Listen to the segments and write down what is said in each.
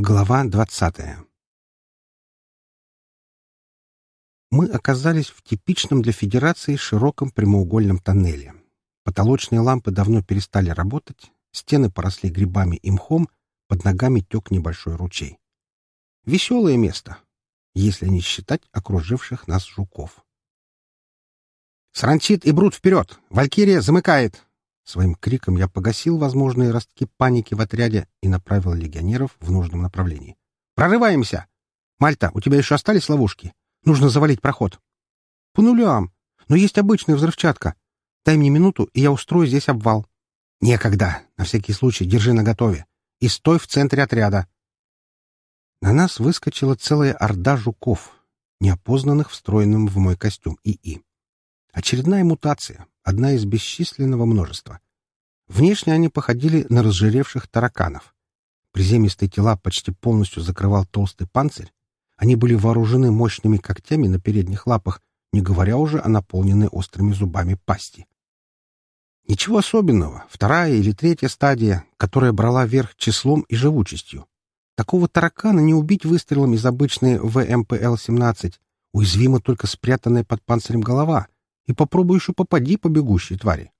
Глава двадцатая Мы оказались в типичном для Федерации широком прямоугольном тоннеле. Потолочные лампы давно перестали работать, стены поросли грибами и мхом, под ногами тек небольшой ручей. Веселое место, если не считать окруживших нас жуков. «Сранчит и Брут вперед! Валькирия замыкает!» Своим криком я погасил возможные ростки паники в отряде и направил легионеров в нужном направлении. «Прорываемся! Мальта, у тебя еще остались ловушки? Нужно завалить проход». «По нулям. Но есть обычная взрывчатка. Дай мне минуту, и я устрою здесь обвал». «Некогда. На всякий случай держи наготове. И стой в центре отряда». На нас выскочила целая орда жуков, неопознанных встроенным в мой костюм ИИ. Очередная мутация, одна из бесчисленного множества. Внешне они походили на разжиревших тараканов. Приземистые тела почти полностью закрывал толстый панцирь. Они были вооружены мощными когтями на передних лапах, не говоря уже о наполненной острыми зубами пасти. Ничего особенного, вторая или третья стадия, которая брала верх числом и живучестью. Такого таракана не убить выстрелом из обычной ВМПЛ-17, уязвима только спрятанная под панцирем голова — и попробуй еще попади по бегущей твари.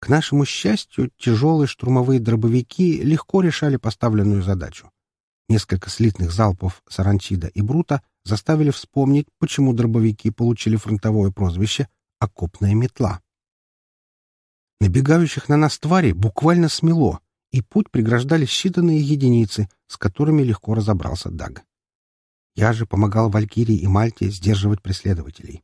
К нашему счастью, тяжелые штурмовые дробовики легко решали поставленную задачу. Несколько слитных залпов Саранчида и Брута заставили вспомнить, почему дробовики получили фронтовое прозвище «окопная метла». Набегающих на нас твари буквально смело, и путь преграждали считанные единицы, с которыми легко разобрался Даг. Я же помогал Валькирии и Мальте сдерживать преследователей.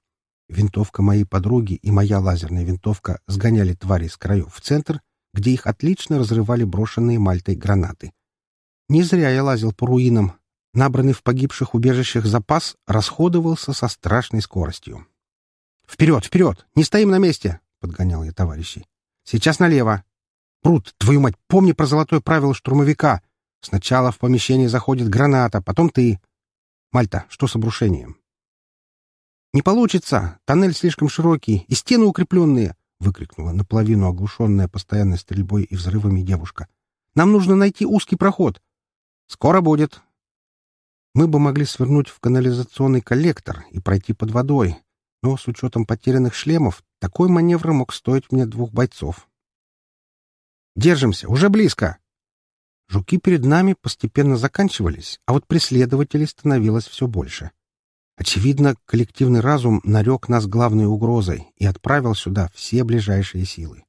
Винтовка моей подруги и моя лазерная винтовка сгоняли твари с краев в центр, где их отлично разрывали брошенные Мальтой гранаты. Не зря я лазил по руинам. Набранный в погибших убежищах запас расходовался со страшной скоростью. «Вперед, вперед! Не стоим на месте!» — подгонял я товарищей. «Сейчас налево!» «Прут, твою мать, помни про золотое правило штурмовика! Сначала в помещение заходит граната, потом ты...» «Мальта, что с обрушением?» «Не получится! Тоннель слишком широкий, и стены укрепленные!» — выкрикнула наполовину оглушенная постоянной стрельбой и взрывами девушка. «Нам нужно найти узкий проход!» «Скоро будет!» Мы бы могли свернуть в канализационный коллектор и пройти под водой, но с учетом потерянных шлемов такой маневр мог стоить мне двух бойцов. «Держимся! Уже близко!» Жуки перед нами постепенно заканчивались, а вот преследователей становилось все больше. Очевидно, коллективный разум нарек нас главной угрозой и отправил сюда все ближайшие силы.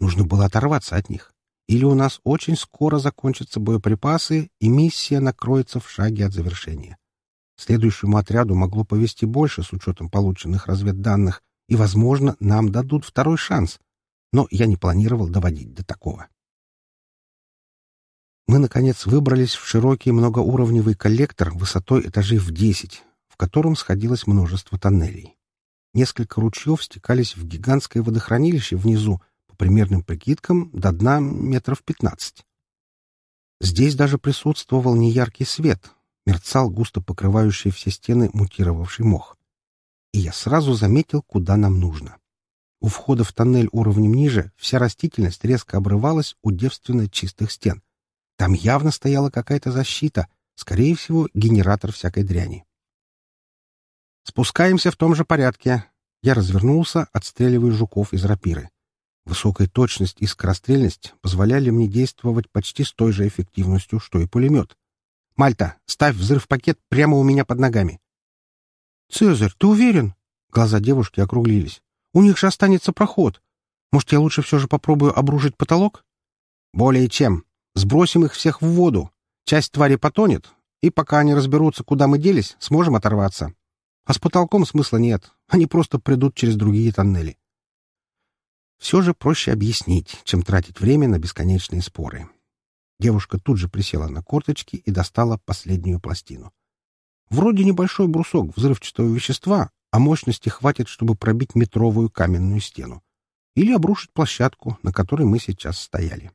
Нужно было оторваться от них. Или у нас очень скоро закончатся боеприпасы, и миссия накроется в шаге от завершения. Следующему отряду могло повести больше с учетом полученных разведданных, и, возможно, нам дадут второй шанс. Но я не планировал доводить до такого. Мы, наконец, выбрались в широкий многоуровневый коллектор высотой этажей в десять, в котором сходилось множество тоннелей. Несколько ручьев стекались в гигантское водохранилище внизу, по примерным прикидкам, до дна метров пятнадцать. Здесь даже присутствовал неяркий свет, мерцал густо покрывающий все стены мутировавший мох. И я сразу заметил, куда нам нужно. У входа в тоннель уровнем ниже вся растительность резко обрывалась у девственно чистых стен. Там явно стояла какая-то защита, скорее всего, генератор всякой дряни. Спускаемся в том же порядке. Я развернулся, отстреливая жуков из рапиры. Высокая точность и скорострельность позволяли мне действовать почти с той же эффективностью, что и пулемет. «Мальта, ставь взрыв-пакет прямо у меня под ногами». «Цезарь, ты уверен?» Глаза девушки округлились. «У них же останется проход. Может, я лучше все же попробую обрушить потолок?» «Более чем. Сбросим их всех в воду. Часть твари потонет, и пока они разберутся, куда мы делись, сможем оторваться. А с потолком смысла нет. Они просто придут через другие тоннели. Все же проще объяснить, чем тратить время на бесконечные споры. Девушка тут же присела на корточки и достала последнюю пластину. Вроде небольшой брусок взрывчатого вещества, а мощности хватит, чтобы пробить метровую каменную стену. Или обрушить площадку, на которой мы сейчас стояли.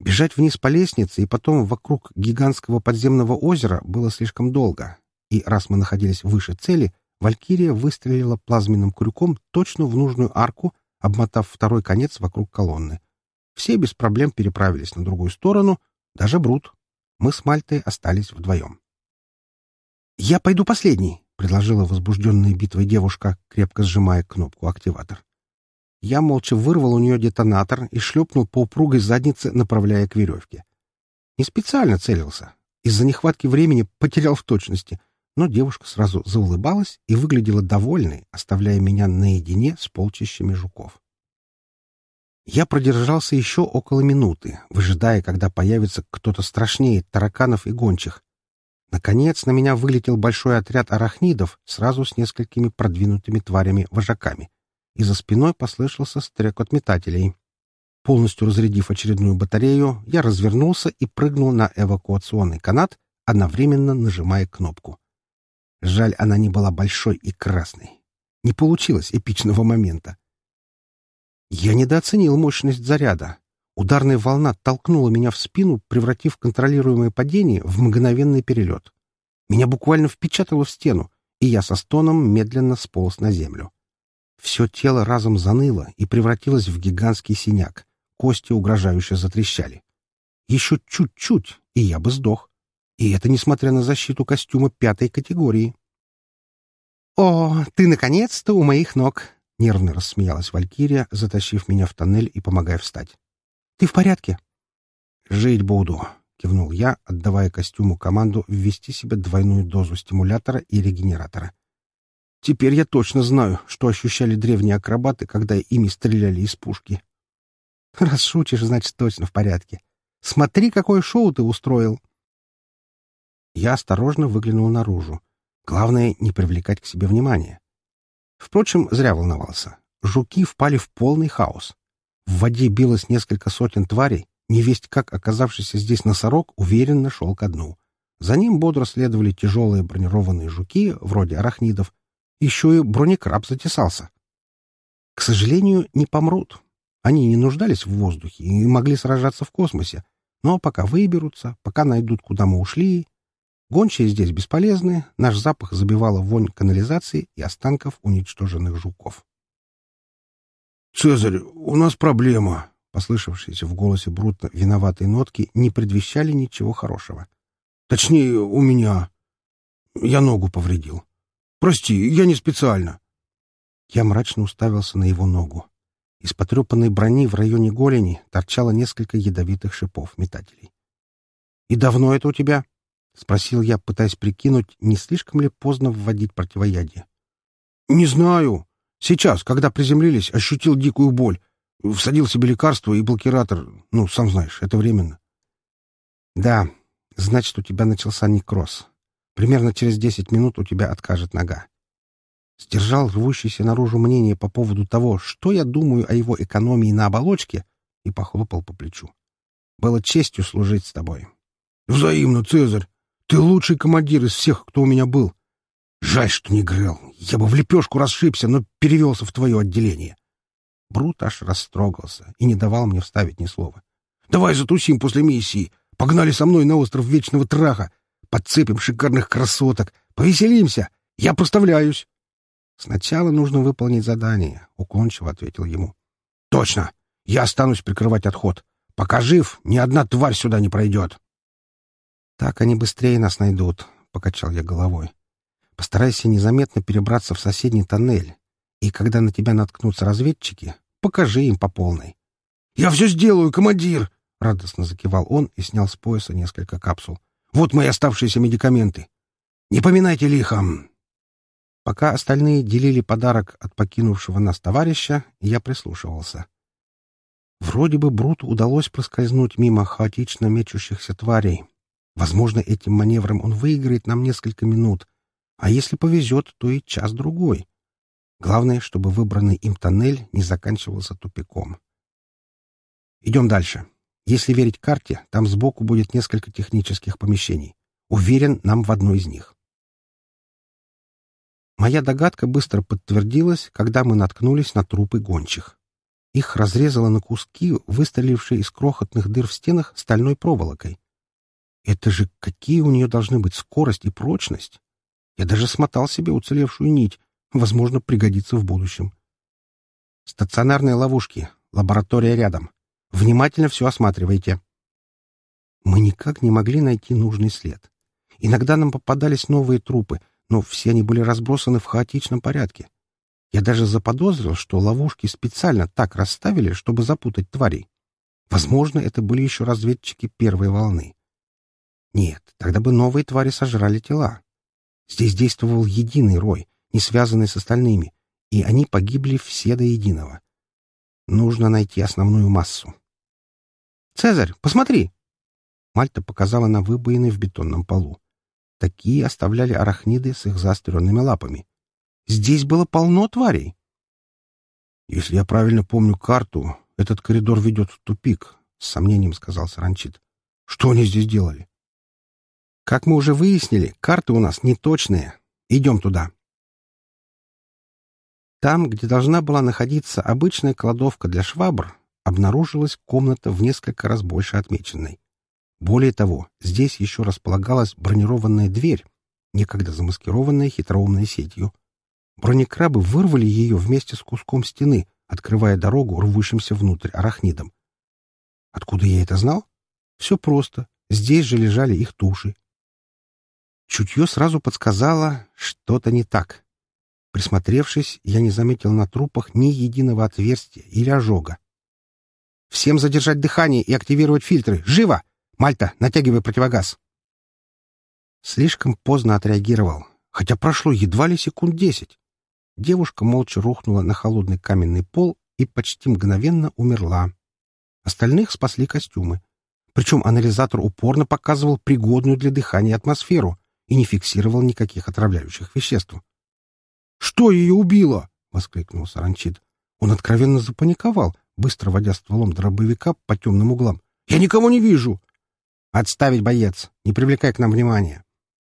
Бежать вниз по лестнице и потом вокруг гигантского подземного озера было слишком долго, и раз мы находились выше цели, Валькирия выстрелила плазменным крюком точно в нужную арку, обмотав второй конец вокруг колонны. Все без проблем переправились на другую сторону, даже Брут. Мы с Мальтой остались вдвоем. «Я пойду последний», — предложила возбужденная битвой девушка, крепко сжимая кнопку «Активатор». Я молча вырвал у нее детонатор и шлепнул по упругой заднице, направляя к веревке. Не специально целился. Из-за нехватки времени потерял в точности, но девушка сразу заулыбалась и выглядела довольной, оставляя меня наедине с полчищами жуков. Я продержался еще около минуты, выжидая, когда появится кто-то страшнее тараканов и гончих. Наконец на меня вылетел большой отряд арахнидов сразу с несколькими продвинутыми тварями-вожаками, и за спиной послышался стрекот метателей. Полностью разрядив очередную батарею, я развернулся и прыгнул на эвакуационный канат, одновременно нажимая кнопку. Жаль, она не была большой и красной. Не получилось эпичного момента. Я недооценил мощность заряда. Ударная волна толкнула меня в спину, превратив контролируемое падение в мгновенный перелет. Меня буквально впечатало в стену, и я со стоном медленно сполз на землю. Все тело разом заныло и превратилось в гигантский синяк. Кости угрожающе затрещали. Еще чуть-чуть, и я бы сдох. И это несмотря на защиту костюма пятой категории. «О, ты наконец-то у моих ног!» — нервно рассмеялась Валькирия, затащив меня в тоннель и помогая встать. «Ты в порядке?» «Жить буду», — кивнул я, отдавая костюму команду ввести себе двойную дозу стимулятора и регенератора. «Теперь я точно знаю, что ощущали древние акробаты, когда ими стреляли из пушки». «Раз шутишь, значит, точно в порядке. Смотри, какое шоу ты устроил!» Я осторожно выглянул наружу. Главное — не привлекать к себе внимания. Впрочем, зря волновался. Жуки впали в полный хаос. В воде билось несколько сотен тварей, невесть как оказавшийся здесь носорог уверенно шел ко дну. За ним бодро следовали тяжелые бронированные жуки, вроде арахнидов. Еще и бронекраб затесался. К сожалению, не помрут. Они не нуждались в воздухе и могли сражаться в космосе. Но пока выберутся, пока найдут, куда мы ушли, Гончие здесь бесполезны, наш запах забивала вонь канализации и останков уничтоженных жуков. «Цезарь, у нас проблема!» Послышавшиеся в голосе Брута виноватые нотки не предвещали ничего хорошего. «Точнее, у меня. Я ногу повредил. Прости, я не специально». Я мрачно уставился на его ногу. Из потрепанной брони в районе голени торчало несколько ядовитых шипов метателей. «И давно это у тебя?» — спросил я, пытаясь прикинуть, не слишком ли поздно вводить противоядие. — Не знаю. Сейчас, когда приземлились, ощутил дикую боль. Всадил себе лекарство и блокиратор. Ну, сам знаешь, это временно. — Да, значит, у тебя начался некроз. Примерно через десять минут у тебя откажет нога. Сдержал рвущееся наружу мнение по поводу того, что я думаю о его экономии на оболочке, и похлопал по плечу. Было честью служить с тобой. — Взаимно, Цезарь. Ты лучший командир из всех, кто у меня был. Жаль, что не грел. Я бы в лепешку расшибся, но перевелся в твое отделение. Брут аж растрогался и не давал мне вставить ни слова. — Давай затусим после миссии. Погнали со мной на остров Вечного Траха. Подцепим шикарных красоток. Повеселимся. Я поставляюсь. — Сначала нужно выполнить задание, — уклончиво ответил ему. — Точно. Я останусь прикрывать отход. Пока жив, ни одна тварь сюда не пройдет. «Так они быстрее нас найдут», — покачал я головой. «Постарайся незаметно перебраться в соседний тоннель, и когда на тебя наткнутся разведчики, покажи им по полной». «Я все сделаю, командир!» — радостно закивал он и снял с пояса несколько капсул. «Вот мои оставшиеся медикаменты. Не поминайте лихом!» Пока остальные делили подарок от покинувшего нас товарища, я прислушивался. Вроде бы Бруту удалось проскользнуть мимо хаотично мечущихся тварей, Возможно, этим маневром он выиграет нам несколько минут, а если повезет, то и час-другой. Главное, чтобы выбранный им тоннель не заканчивался тупиком. Идем дальше. Если верить карте, там сбоку будет несколько технических помещений. Уверен, нам в одно из них. Моя догадка быстро подтвердилась, когда мы наткнулись на трупы гончих. Их разрезало на куски, выстрелившие из крохотных дыр в стенах стальной проволокой. Это же какие у нее должны быть скорость и прочность? Я даже смотал себе уцелевшую нить. Возможно, пригодится в будущем. Стационарные ловушки. Лаборатория рядом. Внимательно все осматривайте. Мы никак не могли найти нужный след. Иногда нам попадались новые трупы, но все они были разбросаны в хаотичном порядке. Я даже заподозрил, что ловушки специально так расставили, чтобы запутать тварей. Возможно, это были еще разведчики первой волны. Нет, тогда бы новые твари сожрали тела. Здесь действовал единый рой, не связанный с остальными, и они погибли все до единого. Нужно найти основную массу. «Цезарь, посмотри!» Мальта показала на выбоины в бетонном полу. Такие оставляли арахниды с их заостренными лапами. Здесь было полно тварей. «Если я правильно помню карту, этот коридор ведет в тупик», — с сомнением сказал Саранчит. «Что они здесь делали?» «Как мы уже выяснили, карты у нас неточные. Идем туда». Там, где должна была находиться обычная кладовка для швабр, обнаружилась комната в несколько раз больше отмеченной. Более того, здесь еще располагалась бронированная дверь, некогда замаскированная хитроумной сетью. Бронекрабы вырвали ее вместе с куском стены, открывая дорогу рвущимся внутрь арахнидам. Откуда я это знал? Все просто. Здесь же лежали их туши. Чутье сразу подсказало, что-то не так. Присмотревшись, я не заметил на трупах ни единого отверстия или ожога. «Всем задержать дыхание и активировать фильтры! Живо! Мальта, натягивай противогаз!» Слишком поздно отреагировал, хотя прошло едва ли секунд десять. Девушка молча рухнула на холодный каменный пол и почти мгновенно умерла. Остальных спасли костюмы. Причем анализатор упорно показывал пригодную для дыхания атмосферу и не фиксировал никаких отравляющих веществ. «Что ее убило?» — воскликнул Саранчит. Он откровенно запаниковал, быстро водя стволом дробовика по темным углам. «Я никого не вижу!» «Отставить, боец! Не привлекай к нам внимания!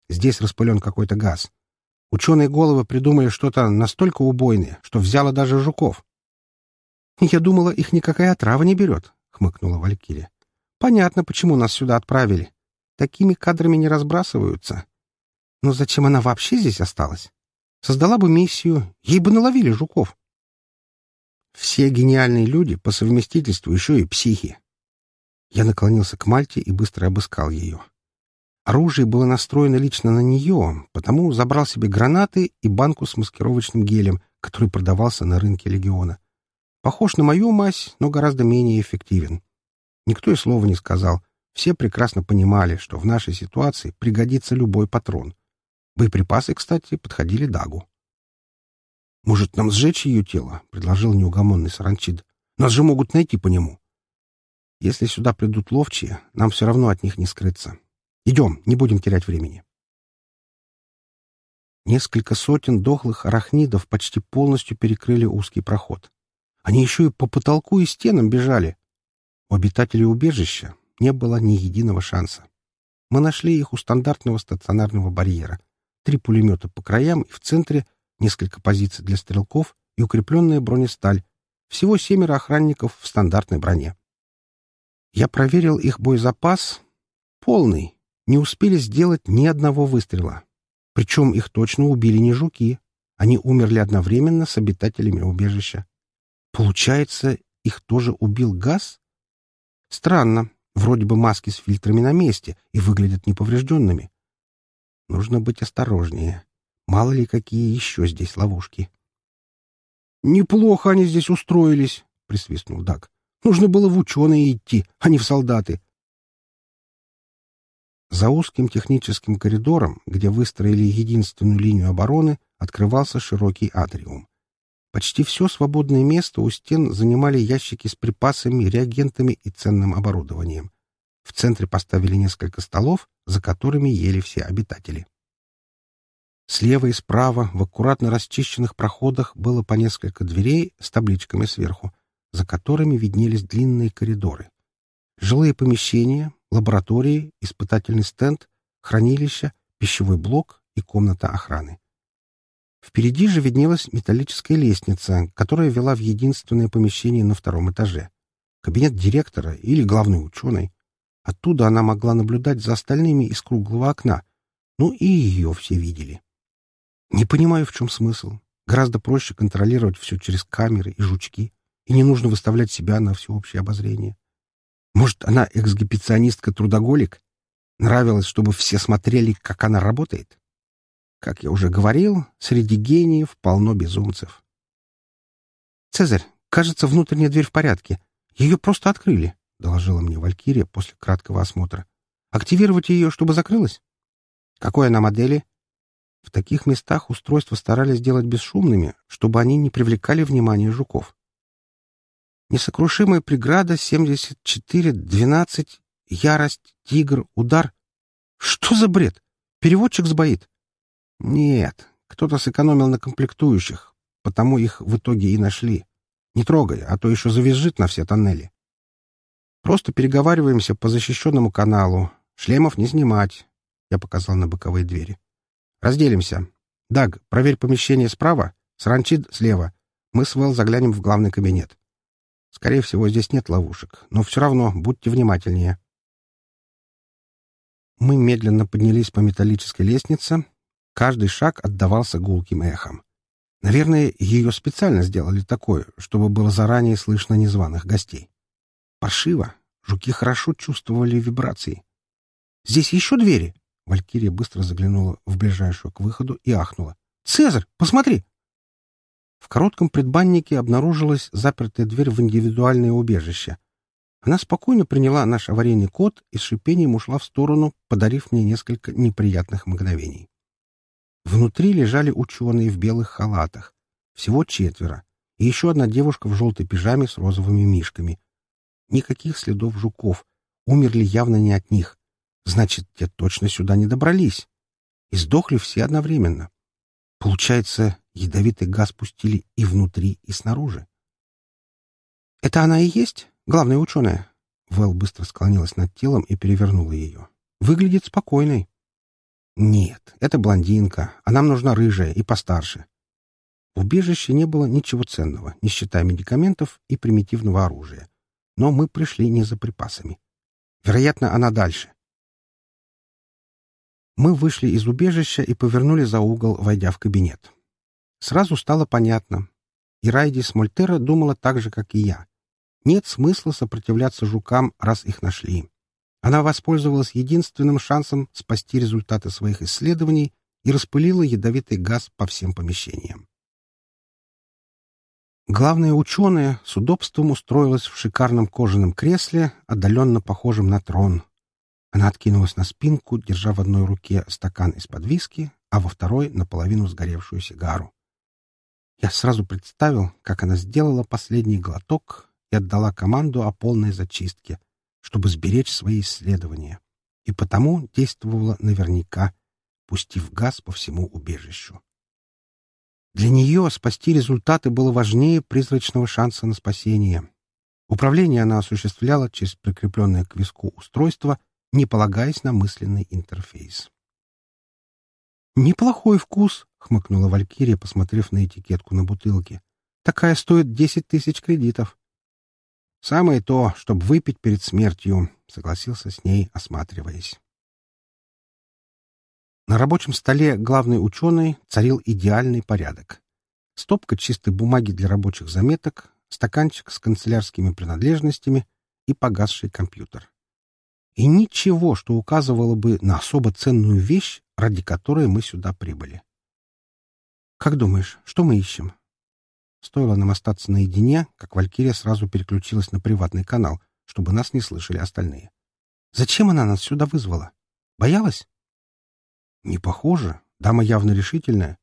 Здесь распылен какой-то газ. Ученые головы придумали что-то настолько убойное, что взяло даже жуков». «Я думала, их никакая отрава не берет», — хмыкнула Валькирия. «Понятно, почему нас сюда отправили. Такими кадрами не разбрасываются. Но зачем она вообще здесь осталась?» Создала бы миссию, ей бы наловили жуков. Все гениальные люди по совместительству еще и психи. Я наклонился к Мальте и быстро обыскал ее. Оружие было настроено лично на нее, потому забрал себе гранаты и банку с маскировочным гелем, который продавался на рынке Легиона. Похож на мою мазь, но гораздо менее эффективен. Никто и слова не сказал. Все прекрасно понимали, что в нашей ситуации пригодится любой патрон. Боеприпасы, кстати, подходили Дагу. «Может, нам сжечь ее тело?» — предложил неугомонный Саранчид. «Нас же могут найти по нему». «Если сюда придут ловчие, нам все равно от них не скрыться. Идем, не будем терять времени». Несколько сотен дохлых арахнидов почти полностью перекрыли узкий проход. Они еще и по потолку и стенам бежали. У обитателей убежища не было ни единого шанса. Мы нашли их у стандартного стационарного барьера, три пулемета по краям и в центре, несколько позиций для стрелков и укрепленная бронесталь. Всего семеро охранников в стандартной броне. Я проверил их боезапас. Полный. Не успели сделать ни одного выстрела. Причем их точно убили не жуки. Они умерли одновременно с обитателями убежища. Получается, их тоже убил газ? Странно. Вроде бы маски с фильтрами на месте и выглядят неповрежденными. Нужно быть осторожнее. Мало ли какие еще здесь ловушки. «Неплохо они здесь устроились», — присвистнул Дак. «Нужно было в ученые идти, а не в солдаты». За узким техническим коридором, где выстроили единственную линию обороны, открывался широкий атриум. Почти все свободное место у стен занимали ящики с припасами, реагентами и ценным оборудованием. В центре поставили несколько столов, за которыми ели все обитатели. Слева и справа в аккуратно расчищенных проходах было по несколько дверей с табличками сверху, за которыми виднелись длинные коридоры. Жилые помещения, лаборатории, испытательный стенд, хранилище, пищевой блок и комната охраны. Впереди же виднелась металлическая лестница, которая вела в единственное помещение на втором этаже. Кабинет директора или главный ученый. Оттуда она могла наблюдать за остальными из круглого окна. Ну и ее все видели. Не понимаю, в чем смысл. Гораздо проще контролировать все через камеры и жучки, и не нужно выставлять себя на всеобщее обозрение. Может, она эксгибиционистка-трудоголик? Нравилось, чтобы все смотрели, как она работает? Как я уже говорил, среди гениев полно безумцев. «Цезарь, кажется, внутренняя дверь в порядке. Ее просто открыли», — доложила мне Валькирия после краткого осмотра. «Активировать ее, чтобы закрылась?» «Какой она модели?» В таких местах устройства старались делать бесшумными, чтобы они не привлекали внимание жуков. Несокрушимая преграда 74-12, ярость, тигр, удар. Что за бред? Переводчик сбоит? Нет, кто-то сэкономил на комплектующих, потому их в итоге и нашли. Не трогай, а то еще завизжит на все тоннели. Просто переговариваемся по защищенному каналу. Шлемов не снимать. Я показал на боковые двери. Разделимся. Даг, проверь помещение справа, Сранчид слева. Мы с Вэл заглянем в главный кабинет. Скорее всего, здесь нет ловушек, но все равно будьте внимательнее. Мы медленно поднялись по металлической лестнице, Каждый шаг отдавался гулким эхом. Наверное, ее специально сделали такое, чтобы было заранее слышно незваных гостей. Паршиво. Жуки хорошо чувствовали вибрации. «Здесь еще двери?» Валькирия быстро заглянула в ближайшую к выходу и ахнула. «Цезарь, посмотри!» В коротком предбаннике обнаружилась запертая дверь в индивидуальное убежище. Она спокойно приняла наш аварийный код и с шипением ушла в сторону, подарив мне несколько неприятных мгновений. Внутри лежали ученые в белых халатах. Всего четверо. И еще одна девушка в желтой пижаме с розовыми мишками. Никаких следов жуков. Умерли явно не от них. Значит, те точно сюда не добрались. И сдохли все одновременно. Получается, ядовитый газ пустили и внутри, и снаружи. «Это она и есть? Главная ученая?» Вэл быстро склонилась над телом и перевернула ее. «Выглядит спокойной». Нет, это блондинка, а нам нужна рыжая и постарше. В убежище не было ничего ценного, не считая медикаментов и примитивного оружия. Но мы пришли не за припасами. Вероятно, она дальше. Мы вышли из убежища и повернули за угол, войдя в кабинет. Сразу стало понятно. И Райди Смольтера думала так же, как и я. Нет смысла сопротивляться жукам, раз их нашли. Она воспользовалась единственным шансом спасти результаты своих исследований и распылила ядовитый газ по всем помещениям. Главная ученая с удобством устроилась в шикарном кожаном кресле, отдаленно похожем на трон. Она откинулась на спинку, держа в одной руке стакан из-под виски, а во второй — наполовину сгоревшую сигару. Я сразу представил, как она сделала последний глоток и отдала команду о полной зачистке — чтобы сберечь свои исследования, и потому действовала наверняка, пустив газ по всему убежищу. Для нее спасти результаты было важнее призрачного шанса на спасение. Управление она осуществляла через прикрепленное к виску устройство, не полагаясь на мысленный интерфейс. «Неплохой вкус», — хмыкнула Валькирия, посмотрев на этикетку на бутылке. «Такая стоит десять тысяч кредитов». «Самое то, чтобы выпить перед смертью», — согласился с ней, осматриваясь. На рабочем столе главный ученый царил идеальный порядок. Стопка чистой бумаги для рабочих заметок, стаканчик с канцелярскими принадлежностями и погасший компьютер. И ничего, что указывало бы на особо ценную вещь, ради которой мы сюда прибыли. «Как думаешь, что мы ищем?» Стоило нам остаться наедине, как Валькирия сразу переключилась на приватный канал, чтобы нас не слышали остальные. Зачем она нас сюда вызвала? Боялась? Не похоже. Дама явно решительная.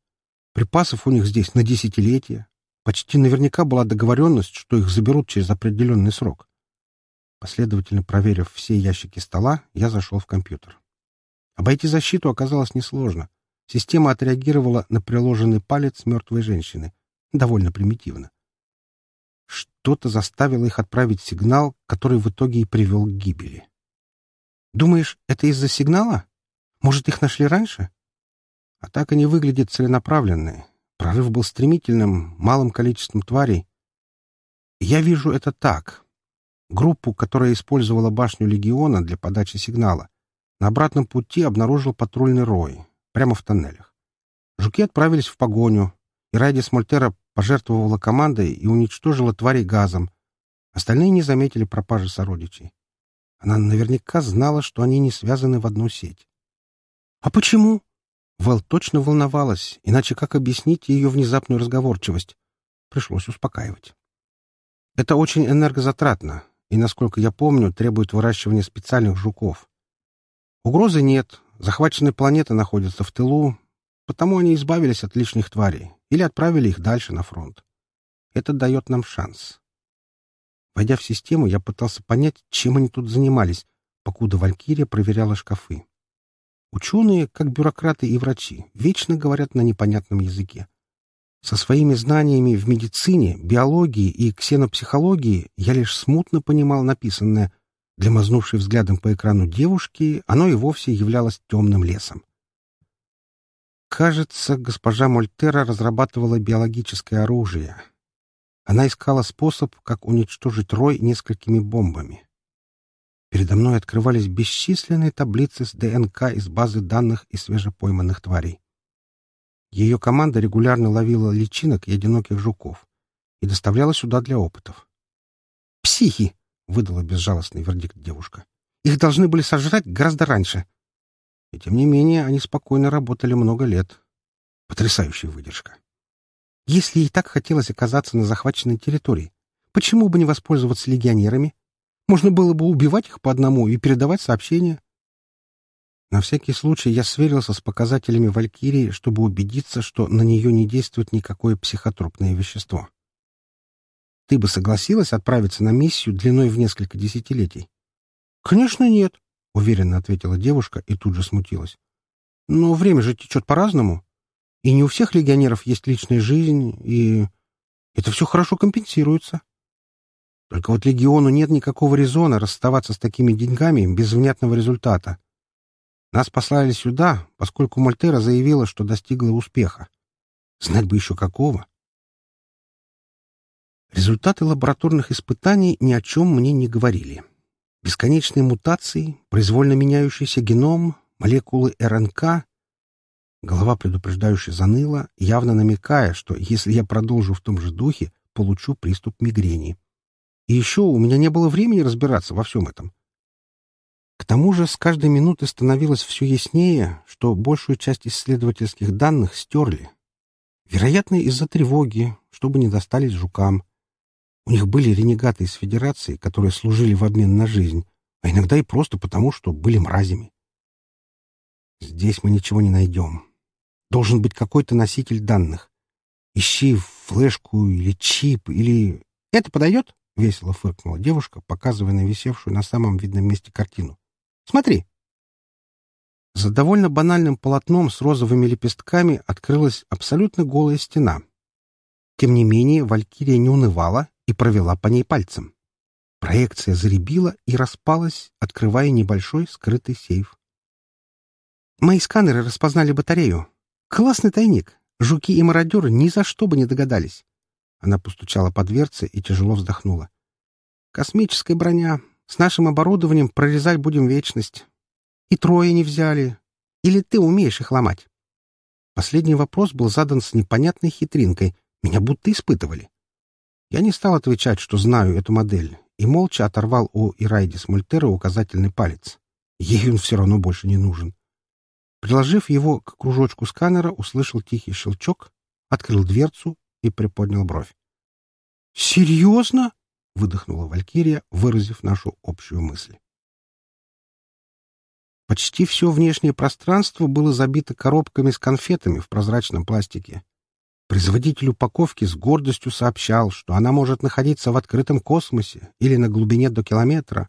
Припасов у них здесь на десятилетия. Почти наверняка была договоренность, что их заберут через определенный срок. Последовательно проверив все ящики стола, я зашел в компьютер. Обойти защиту оказалось несложно. Система отреагировала на приложенный палец мертвой женщины — довольно примитивно. Что-то заставило их отправить сигнал, который в итоге и привел к гибели. Думаешь, это из-за сигнала? Может, их нашли раньше? Атака не выглядит целенаправленной. Прорыв был стремительным, малым количеством тварей. Я вижу это так. Группу, которая использовала башню Легиона для подачи сигнала, на обратном пути обнаружил патрульный рой, прямо в тоннелях. Жуки отправились в погоню, и Райдис Мольтера пожертвовала командой и уничтожила тварей газом. Остальные не заметили пропажи сородичей. Она наверняка знала, что они не связаны в одну сеть. «А почему?» Вэл точно волновалась, иначе как объяснить ее внезапную разговорчивость? Пришлось успокаивать. Это очень энергозатратно, и, насколько я помню, требует выращивания специальных жуков. Угрозы нет, захваченные планеты находятся в тылу, потому они избавились от лишних тварей или отправили их дальше на фронт. Это дает нам шанс. Войдя в систему, я пытался понять, чем они тут занимались, покуда Валькирия проверяла шкафы. Ученые, как бюрократы и врачи, вечно говорят на непонятном языке. Со своими знаниями в медицине, биологии и ксенопсихологии я лишь смутно понимал написанное. Для мазнувшей взглядом по экрану девушки оно и вовсе являлось темным лесом. Кажется, госпожа Мольтера разрабатывала биологическое оружие. Она искала способ, как уничтожить рой несколькими бомбами. Передо мной открывались бесчисленные таблицы с ДНК из базы данных и свежепойманных тварей. Ее команда регулярно ловила личинок и одиноких жуков и доставляла сюда для опытов. «Психи!» — выдала безжалостный вердикт девушка. «Их должны были сожрать гораздо раньше». И тем не менее они спокойно работали много лет. Потрясающая выдержка. Если ей так хотелось оказаться на захваченной территории, почему бы не воспользоваться легионерами? Можно было бы убивать их по одному и передавать сообщения. На всякий случай я сверился с показателями Валькирии, чтобы убедиться, что на нее не действует никакое психотропное вещество. Ты бы согласилась отправиться на миссию длиной в несколько десятилетий? — Конечно, нет, — уверенно ответила девушка и тут же смутилась. — Но время же течет по-разному. И не у всех легионеров есть личная жизнь, и это все хорошо компенсируется. Только вот легиону нет никакого резона расставаться с такими деньгами без внятного результата. Нас послали сюда, поскольку Мольтера заявила, что достигла успеха. Знать бы еще какого. Результаты лабораторных испытаний ни о чем мне не говорили. Бесконечные мутации, произвольно меняющийся геном, молекулы РНК Голова предупреждающе заныла, явно намекая, что если я продолжу в том же духе, получу приступ мигрени. И еще у меня не было времени разбираться во всем этом. К тому же с каждой минуты становилось все яснее, что большую часть исследовательских данных стерли. Вероятно, из-за тревоги, чтобы не достались жукам. У них были ренегаты из Федерации, которые служили в обмен на жизнь, а иногда и просто потому, что были мразями. Здесь мы ничего не найдем. Должен быть какой-то носитель данных. Ищи флешку или чип, или... Это подойдет? — весело фыркнула девушка, показывая на висевшую на самом видном месте картину. «Смотри!» За довольно банальным полотном с розовыми лепестками открылась абсолютно голая стена. Тем не менее, Валькирия не унывала и провела по ней пальцем. Проекция заребила и распалась, открывая небольшой скрытый сейф. Мои сканеры распознали батарею. Классный тайник. Жуки и мародеры ни за что бы не догадались. Она постучала по дверце и тяжело вздохнула. Космическая броня. С нашим оборудованием прорезать будем вечность. И трое не взяли. Или ты умеешь их ломать? Последний вопрос был задан с непонятной хитринкой. Меня будто испытывали. Я не стал отвечать, что знаю эту модель, и молча оторвал у Ирайдис Мультера указательный палец. Ей он все равно больше не нужен. Приложив его к кружочку сканера, услышал тихий щелчок, открыл дверцу и приподнял бровь. «Серьезно?» — выдохнула Валькирия, выразив нашу общую мысль. Почти все внешнее пространство было забито коробками с конфетами в прозрачном пластике. Производитель упаковки с гордостью сообщал, что она может находиться в открытом космосе или на глубине до километра.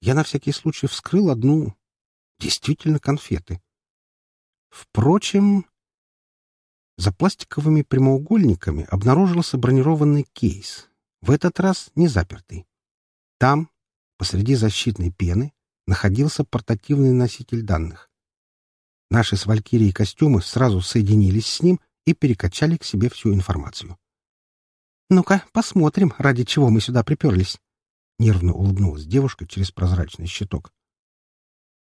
Я на всякий случай вскрыл одну. Действительно конфеты. Впрочем, за пластиковыми прямоугольниками обнаружился бронированный кейс, в этот раз не запертый. Там, посреди защитной пены, находился портативный носитель данных. Наши с Валькирией костюмы сразу соединились с ним и перекачали к себе всю информацию. «Ну-ка, посмотрим, ради чего мы сюда приперлись», — нервно улыбнулась девушка через прозрачный щиток.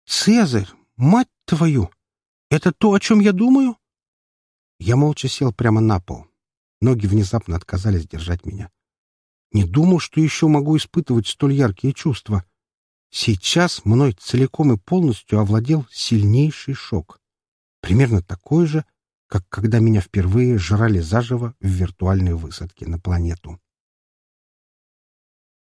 «Цезарь, мать твою! Это то, о чем я думаю? Я молча сел прямо на пол. Ноги внезапно отказались держать меня. Не думал, что еще могу испытывать столь яркие чувства. Сейчас мной целиком и полностью овладел сильнейший шок. Примерно такой же, как когда меня впервые жрали заживо в виртуальной высадке на планету.